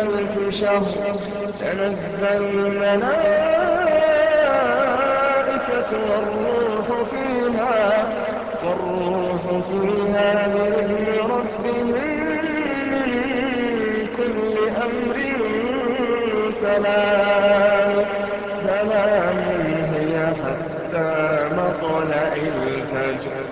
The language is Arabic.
ألف شهر تنزل الملائكة والروح فيها والروح فيها بإذن ربهم من كل أمر سلام سلام هي حتى مطلع الفجر